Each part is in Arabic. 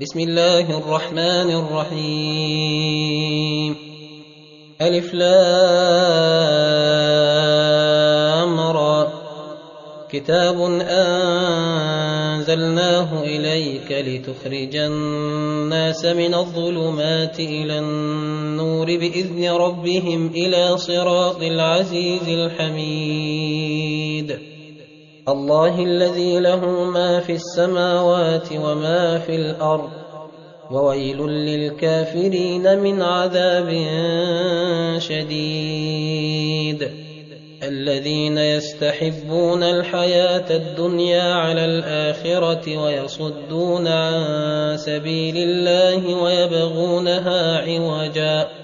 بسم الله الرحمن الرحيم. ألف لام را. كتاب أنزلناه إليك لتخرج الناس من الظلمات إلى النور بإذن ربهم إلى صراط العزيز الحميد. الله الذي له ما في السماوات وما في الأرض وويل للكافرين من عذاب شديد. الذين يستحبون الحياة الدنيا على الآخرة ويصدون عن سبيل الله ويبغونها عوجا.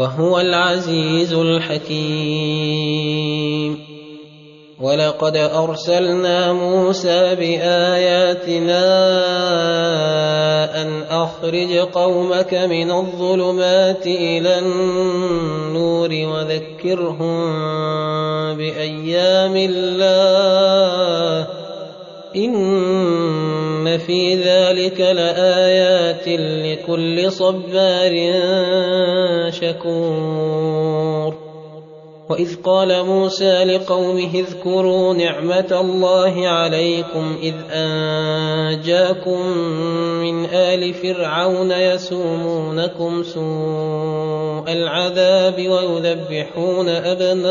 وهو العزيز الحكيم. ولقد أرسلنا موسى بآياتنا أن أخرج قومك من الظلمات إلى النور وذكرهم بأيام الله. ان في ذلك لآيات لكل صبار شكور. وإذ قال موسى لقومه اذكروا نعمة الله عليكم إذ أنجاكم من آل فرعون يسومونكم سوء العذاب ويذبحون أبناءكم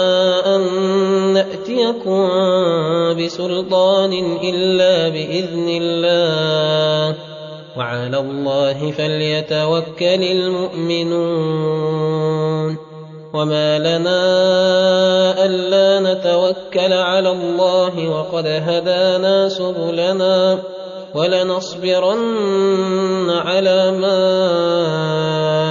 نأتيكم بسلطان إلا بإذن الله. وعلى الله فليتوكل المؤمنون. وما لنا ألا نتوكل على الله وقد هدانا سبلنا ولنصبرن على ما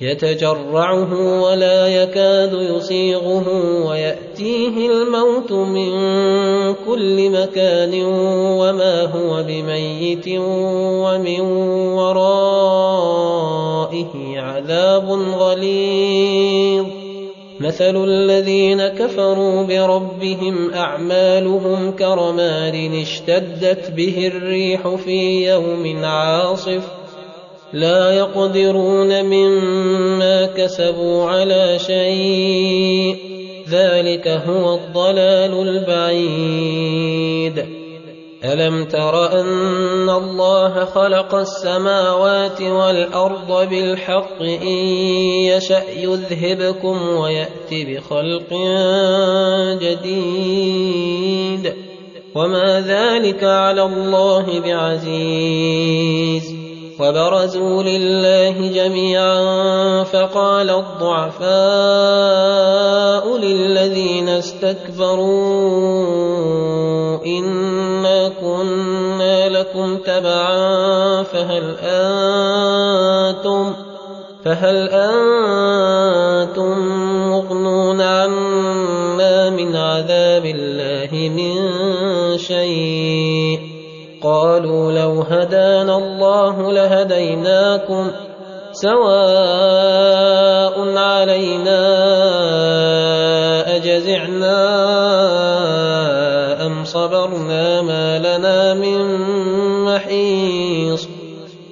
يتجرعه ولا يكاد يصيغه ويأتيه الموت من كل مكان وما هو بميت ومن ورائه عذاب غليظ. مثل الذين كفروا بربهم أعمالهم كرماد اشتدت به الريح في يوم عاصف لا يقدرون مما كسبوا على شيء. ذلك هو الضلال البعيد. ألم تر أن الله خلق السماوات والأرض بالحق؟ إن يشأ يذهبكم ويأت بخلق جديد. وما ذلك على الله بعزيز. وبرزوا لله جميعا فقال الضعفاء للذين استكبروا إنا كنا لكم تبعا فهل أنتم فهل أنتم مغنون عنا من عذاب الله من شيء قالوا لو هدانا الله لهديناكم سواء علينا أجزعنا أم صبرنا ما لنا من محيص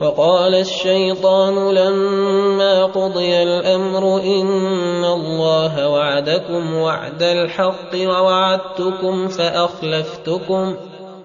وقال الشيطان لما قضي الأمر إن الله وعدكم وعد الحق ووعدتكم فأخلفتكم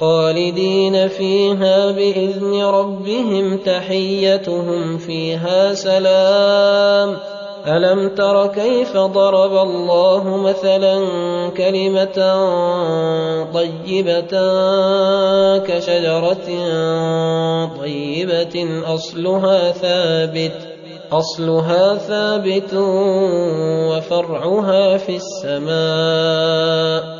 خالدين فيها بإذن ربهم تحيتهم فيها سلام. ألم تر كيف ضرب الله مثلا كلمة طيبة كشجرة طيبة؟ أصلها ثابت أصلها ثابت وفرعها في السماء.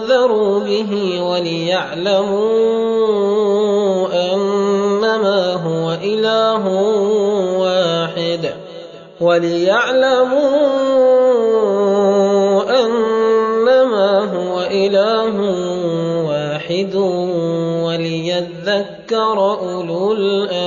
ولينذروا به وليعلموا أنما هو إله واحد وليعلموا أنما هو إله واحد وليذكر أولو الألباب